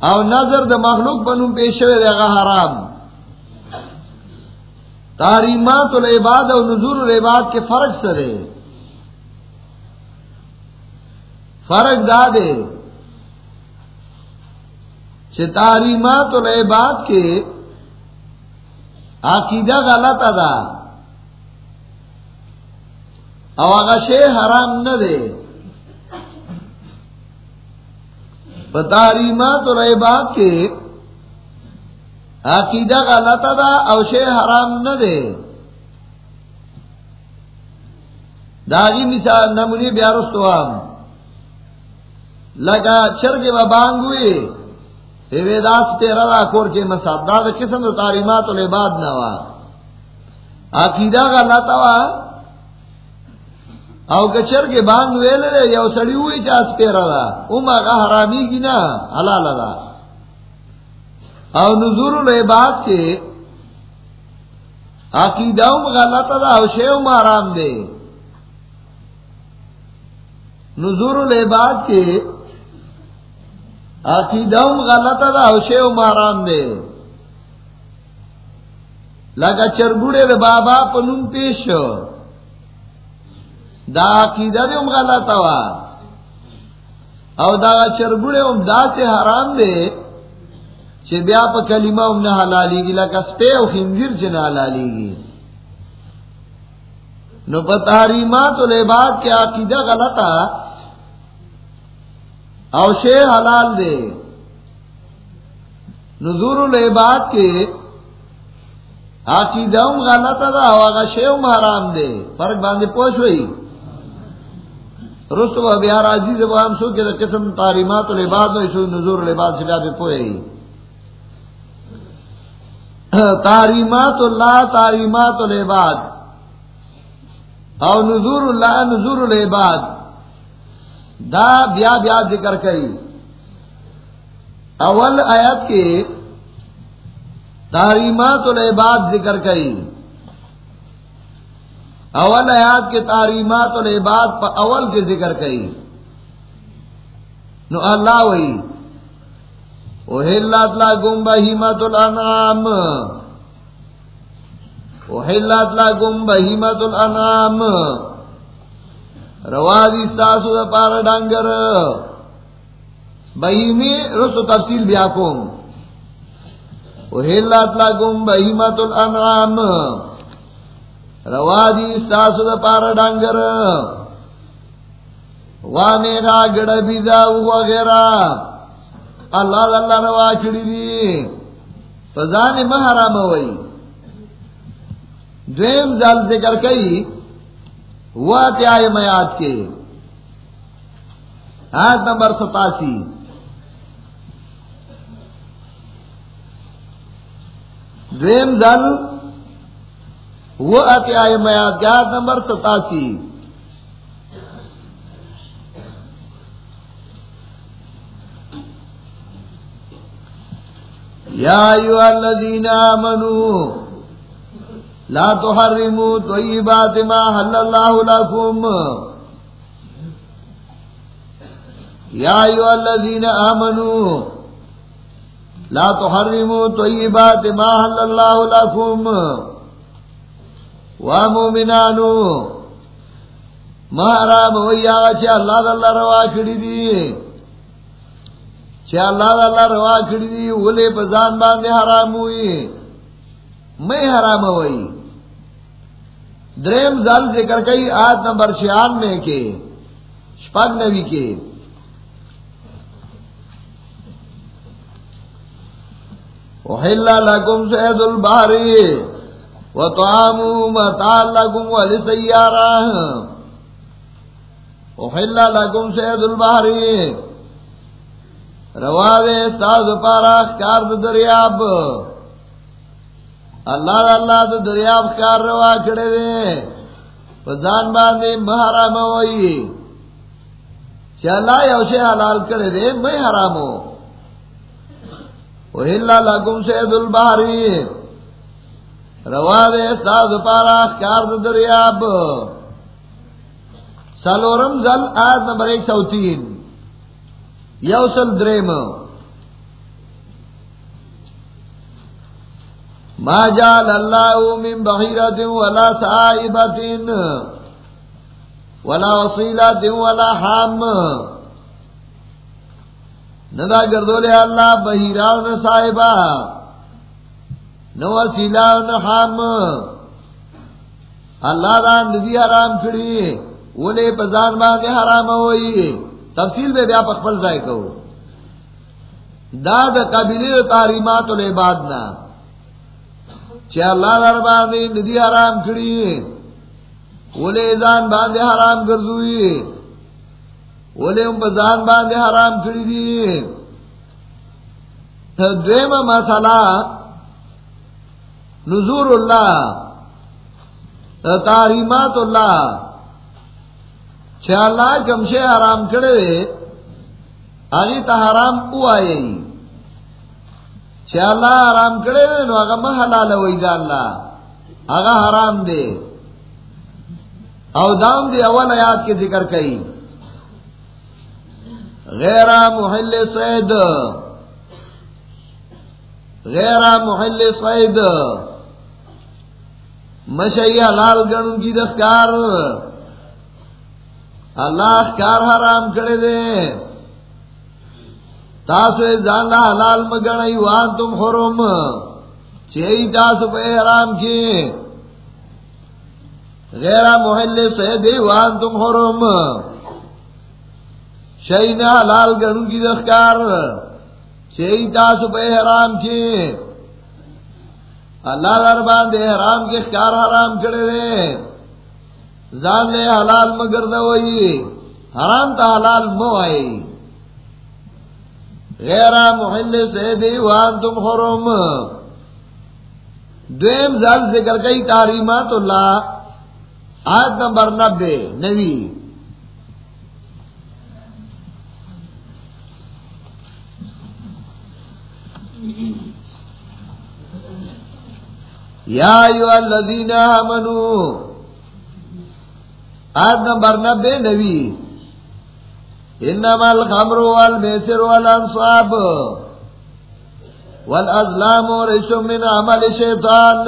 او نظر دا مخلوق پنم پیشوے دے گا حرام۔ تاریمات العباد او نظور العباد کے فرق سے دے فرق دا دے تعلیمات العباد کے عقیدہ غلط ادا شے حرام نہ دے تعلیمات العباد کے عقیدہ غلط ادا او شے حرام نہ دے داغی مثال نمونی بیارستوام لگا چرگ و بانگوئی داس پہ رضا کور کے مساد. دا قسم دا تعلیمات العباد نوا عقیدہ کا لتوا او کچر کے بانگ ویلے دے یو سڑی ہوئی چاس پہ رضا اما کا حرامی کی نا، حلال دا او نظور العباد کے عقیدہ غلط دا، او شیو حرام دے. نظور العباد کے عقیدہم غلط دا اوشے و ماران دے۔ لگا چرگوڑے دا بابا پنم پیش شو۔ دا عقیدہ دے ام غلط وا۔ او دا چرگوڑے ام دا سے حرام دے۔ چھے بیا پا کلمہ ام نہ حلالی گی لگا سپے و خنزیر چھے نہ حلالی گی۔ نو پا تحریمات و لعباد کے عقیدہ غلطا او شے حلال دے۔ نظور العباد کے عقیدہ غلط دا آگا شے حرام دے۔ فرق باندھے پوش ہوئی۔ رسو و بیار عزیز و ہم سو کے قسم تعلیمات العباد سو نظور العباد سے بیا پوئے تعلیمات اللہ تعلیمات العباد او نظور اللہ نظور العباد دا بیا بیا ذکر کری۔ اول آیت کے تاریمات العباد ذکر کئی اول آیات کے تعریمات العباد پر اول کے ذکر کئی نو اللہ وئی۔ اوہلت لا گم بہیمت الانعام اوہلت لا گم بہیمت الانعام روادی ستاسو دا پار ڈانگر بہیمی رسو تفصیل بیا کوم. اوہلت لا گم بہیمت الانعام. روادی ستاسو دا پار ڈانگر وانے گا گڑ بیدا وغیرہ. اللہ اللہ روا چڑی دی. فضان محرام ہوئی. دویم زال ذکر کئی. ہوا تیائے میات کے۔ آیت نمبر ستاسی۔ دویم زل وہ اتیائے میات کے۔ آیت نمبر ستاسی۔ یا ایوہ الذین آمنوا لا تحرموا طیبات ما حل اللہ لکم یا ایوہ الذین آمنوا، لا تحرموا طیبات ما حل اللہ لکم ومومنانو محرام وی آغا چھے اللہ اللہ روا کری دی چھے اللہ اللہ روا کری دی ولے پزان باندے حرام ہوئی میں حرام ہوئی۔ درم زل ذکر کئی، آیت نمبر چھیان میں کے شپاگ نبی کے۔ وحل لکم سید البحری وطعامو متال لکم ولسیارہ۔ وحل لکم سید البحری روا دے ساز پارا کار دریاب۔ اللہ اللہ تو دریاب کار روا چڑے دے۔ پزان باندھے محرام ہوئی۔ چلا یوشے حلال کرے دے، میں حرام ہو۔ وہلا لگم سے دل باری روا دے ساز پارا کار دریاب سالورم زل آیت نمبر ایک سو تین۔ یوسل درم ما جعل اللہ من بحیرت ولا سائبت ولا وصیلت ولا حام ندا گردو لے اللہ بحیرہ و نصائبہ نو وصیلہ و نحام اللہ دان ندی حرام کری ولی پزان باندے حرام ہوئی۔ تفصیل میں بیا پخفل ذائع کہو۔ داد قبیلی تاریمات العباد نا۔ چھ اللہ در باندے ندی حرام کری، ولی ازان باندے حرام کردوئی ولی ام بزان باندے حرام کری دی. دویم مسئلہ، نزور اللہ تاریمات اللہ چھ اللہ کمشے حرام کرے آگی تا حرام او آئے چھ اللہ حرام کرے نو آگا محلال ہوئی دا اللہ؟ آگا حرام دے۔ او دام دے اول آیات کے ذکر کئی۔ غیر محل سید۔ غیر محل سید۔ مشئی حلال گنوں کی دستکار۔ اللہ کار حرام کرے دے۔ تاسو جانا حلال مگنئی وان تم حرم. چی تاسو پہ حرام کی غیر محل سے دے وان تم حرم. شہید حلال گنو کی دستکار چی تاسو پہ حرام کی اللہ دربان دے حرام کے کار حرام کرے دے زان لے حلال مگر دوئی حرام تا حلال مو آئی غیر محل سے دی وان تم حرم. دویم زال ذکر کئی تحریمات اللہ. آیت نمبر نبے، نوی. یا ایو الذین آمنو. آیت نمبر نبے نبی انما الخمر والمیسر والانصاب والازلام رشم من عمل شیطان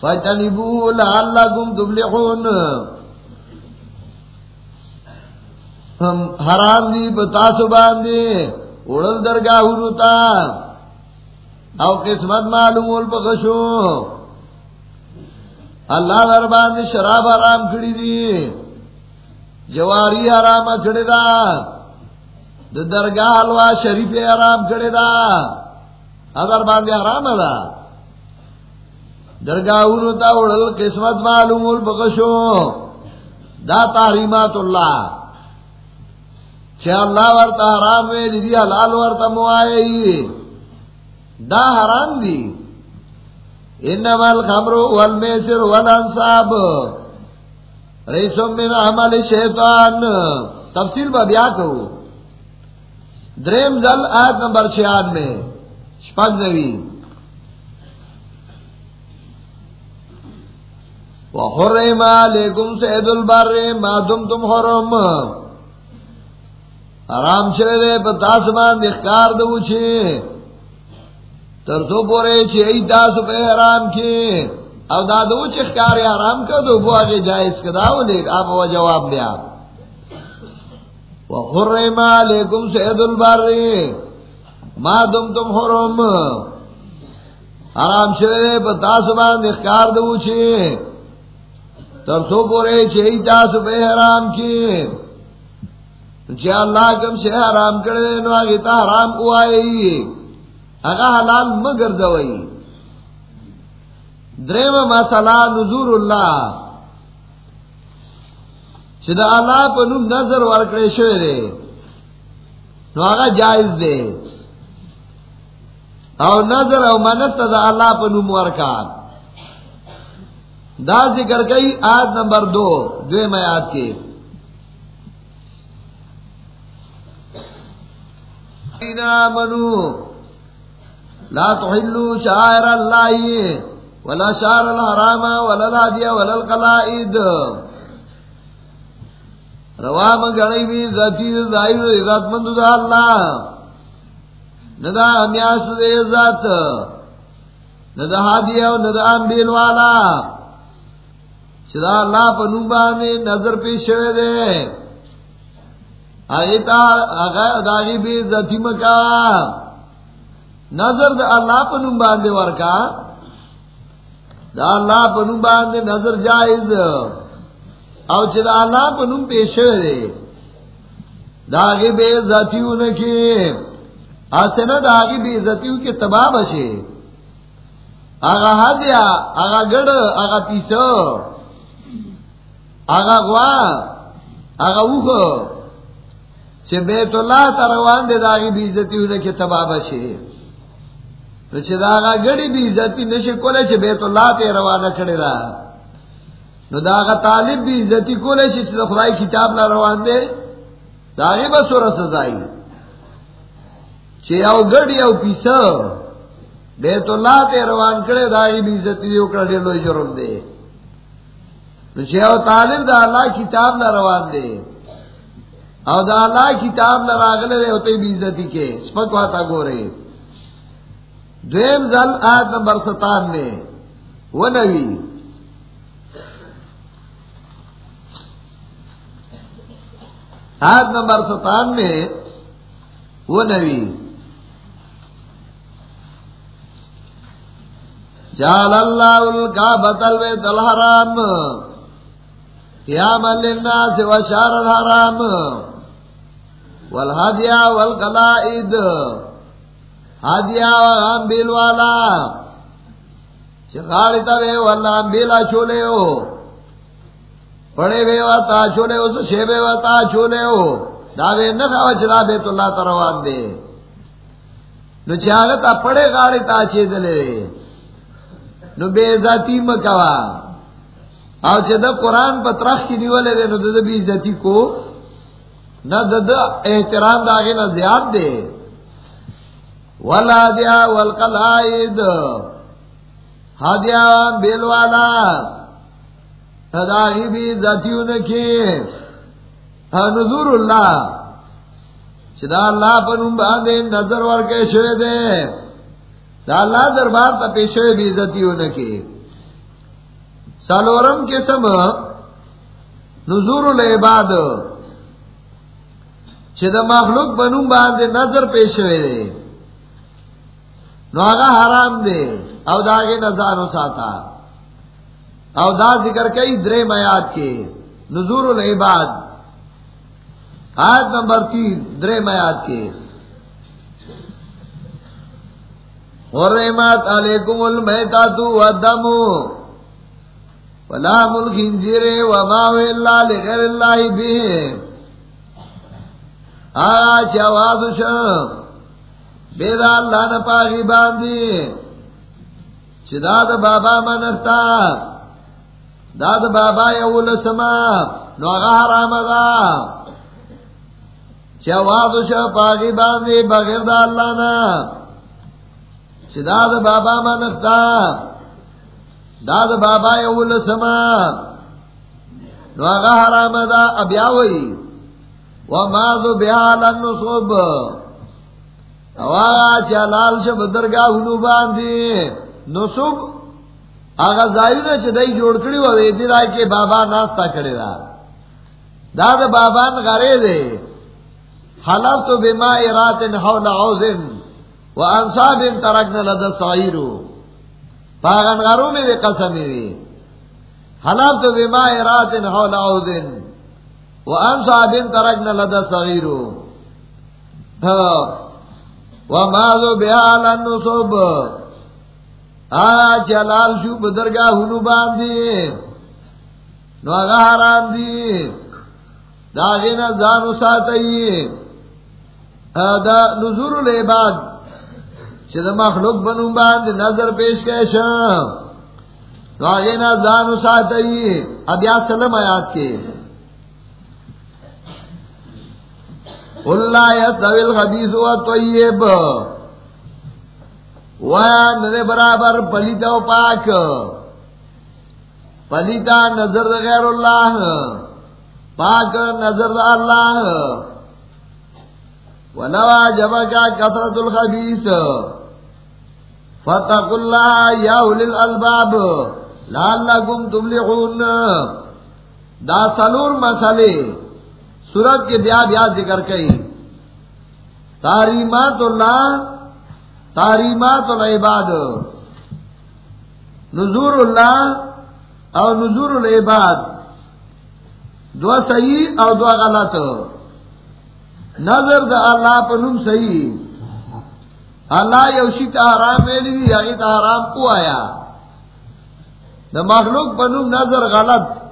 فجنبوه لعلکم تبلحون حرام دی بتاسو باندے اڑل درگاہ نتا او قسمت معلوم پخشو اللہ دربان دی شراب حرام کھڑی دی. جواری حرام کھڑی دا دا درگاہ حلوہ شریف حرام کھڑی دا ادر باندې حرام دا۔ درگاہونو تا اڑل قسمت معلوم بخشو۔ دا تحریمات اللہ۔ چھ اللہ ورطا حرام ویلی دی حلال ورطا موائی۔ دا حرام دی۔ انما الخمر والمیسر والانصاب والانصاب۔ ریسم من عمل شیطان. تفصیل با بیا کہو درم زل آیت نمبر چھیان میں. شپک نوی وحرم علیکم سید البر، ما دم تم حرم. حرام شوه دے پتا سمان دخکار دو چھے تر تو پورے چھے ای تاسو پہ حرام کی. او دا دو چھے خکار حرام کا دو بو آگے جائز کداو لے آپ وہ جواب دیا وحرم علیکم سید البر. ما دم تم حرم. حرام شوه دے پتا سمان دخکار دو چھے تر تو پورے چھے ای تاسو پہ حرام کی. جی اللہ کم سے حرام کر دے نو آگے تا حرام کو آئے اگا حلال مگر دوئی. درم مسئلہ نزور اللہ. چدا اللہ پا نو نظر ورکڑے شوئے دے. نو آگا جائز دے. او نظر او منت دا اللہ پا نو مورکا دا ذکر کئی آیت نمبر دو دوے میں آیت کے آمنوا لا تحلوا شعائر الله ولا شعر الحرام ولا الهدي ولا القلائد. روام گڑی بھی ذاتی ظاہر عزت مند دا اللہ. ندا امیاس دے عزت ندا ہادیہ و ندا انبیل والا. چدا اللہ پنوبانے نظر پیش ہوئے دے. داغی بھی عزتی مکا نظر دا اللہ پنم باندے ورکا. دا اللہ پنم باندے نظر جائز. او چھ دا اللہ پنم پیشو دے. داغی بے عزتیو نکی آسے نا داغی بے عزتیو کے تباہ بشے. آگا حدیا آگا گڑ، آگا پیسو آگا غوا، آگا اوخو چھ بیت اللہ تروان دے داغی بی عزتی ہونے کے تباب شے چھ داغا گڑی بی عزتی نشے کولے چھ بیت اللہ تے روانہ کھڑے دا نو داغا طالب بی عزتی کولے چھ چھ خدای کتاب نہ روان دے داغی بس اور سزائی چھ او گڑی او پیسا بیت اللہ تے روان کھڑے داغی بی عزتی دے اکڑا لوئی جرم دے نو چھ طالب دا اللہ کتاب نہ روان دے او دا اللہ کتاب نہ راغلے ہوتے بھی عزتی کے سپک واتا گو رہے دویم زل آیت نمبر ستان میں وہ نوی آیت نمبر ستان میں وہ نوی جال اللہ کا بتل میں دلحرام یا من للناس وشار الحرام. والہدیا والقلائد. ہدیا بیل والا۔ چکاڑی تبے والا بیلا چولے ہو۔ پڑے بے وتا چولے ہو تو شیبے وتا چولے ہو۔ داوے نہ کھاوا چلا بے تو اللہ تروان دے۔ نو چاہتا پڑے گاڑی تا چے دلے۔ نو بے ذاتی مکوا او چې د قران په ترخ کې نیولې ده نو د بی عزتی کو، نہ د احترام داغه نه زیات دی ولا دیا والقلائد ہادیا بیل والا بھی ذاتیوں نے کی نظور اللہ چدا اللہ پر باندھے نظر ور کے شوے دے، دا اللہ دربار تا پیشوے بھی ذاتیوں نے کی۔ سالورم کے سم نظور العباد چدا مخلوق بنوں باندھے نظر پیشوے دے۔ نو حرام دے. او دا داغے نظارو ساتا. او دا ذکر کئی درے میاد کے. نظور العباد. آیت نمبر تین، درے میاد کے. حرمت علیکم المیتاتو والدمو ولا ملک الخنزیر وما اللہ لغیر اللہ بھی آج آواز شم. بیدا اللہ نپاگی باندی چداد بابا منستا داد بابا یول سما، نو حرام دا چواز شو پاگی باندی بغیر دا اللہ نا چداد بابا منستا داد بابا یول سما. نو حرام دا ابیاوی وما ذو بیالا نصوب اوا چلال شب درگاہ ہنو باندی نصوب آغا زائیونا چھ دائی جوڑ کری و دیدی دا کہ بابا ناستا کری دا دا دا بابا نغرے دے حلفتو بما ارات حول عوزن و انصاب ترکن لدى صغیرو پاگن غرو میں دے قسمی دے حلفتو بما ارات حول عوزن و انصاب ترکن لدى صغیرو وما ذو بیالا آ چلال شو بدرگاہ ہنو باندی نو آگا حرام دی داغینا زانو ساتئی دا نظور العباد چھ دا مخلوق بنو باندی نظر پیش کیشا نو آگینا زانو ساتئی اب یا سلم آیات کے اللہ یستوی الخبیث و طیب ویا برابر پلیتا و پاک. پلیتا نظر غیر اللہ. پاک نظر اللہ. ونوا جمع کا کثرت الخبیث. فتق اللہ یا اولی الالباب. لعلکم تبلغون دا سلور مسئلے. سورت کے بیا بیا ذکر کئی۔ تاریمات اللہ، تاریمات العباد۔ نظور اللہ اور نظور العباد۔ دو صحیح اور دو غلط۔ نظر دا اللہ پنم صحیح۔ اللہ یوشی تحرام میلی یعنی تحرام کو آیا۔ دا مخلوق پنم نظر غلط۔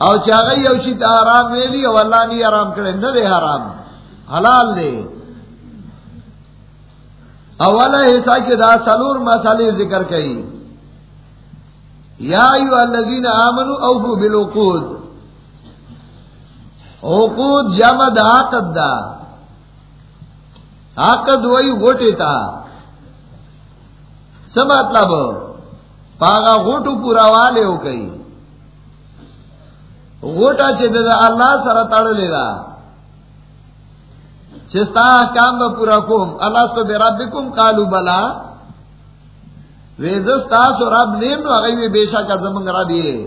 او چاگئی یوشی تحرام میلی او اللہ نی حرام کرے نہ دے حرام. حلال دے اولا حصہ کے دا سلور مسالے ذکر کئی یا ایو الذین آمنو اوفو بالعقود. عقود جمع دا عقد دا عقد وئی غوٹے تا سب مطلب؟ پاگا غوٹو پورا والے ہو کئی غوٹا چے دا اللہ سر تڑ لے دا چستا کام با پورا کوم. اللہ تو بے رب کم کالو بلا ویزستا سو رب نیم نو اگئی میں بیشا کا زمنگ رب یہ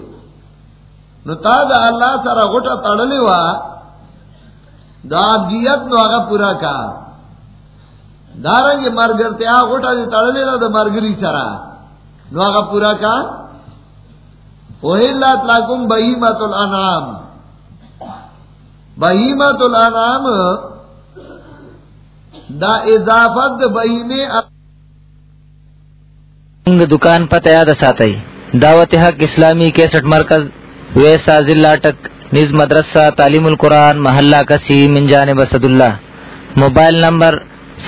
نو تا دا اللہ سارا غٹا تڑلے وا دا عبدیت نو اگا پورا کا. دارنگی مرگر آ غٹا دی تڑلے دا دا مرگری سارا نو اگا پورا کا. وحیلات لاکم بہیمت الانعام بہیمت الانعام دا اضافت بہی میں دکان پتہ یاد ساتئی دعوت حق اسلامی کیسٹ مرکز، ویسا ضلع ٹک، نز مدرسہ، تعلیم القرآن، محلہ کسیم انجان بسد اللہ موبائل نمبر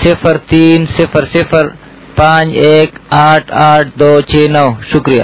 صفر تین صفر صفر پانچ ایک آٹھ آٹھ دو چھ نو۔ شکریہ۔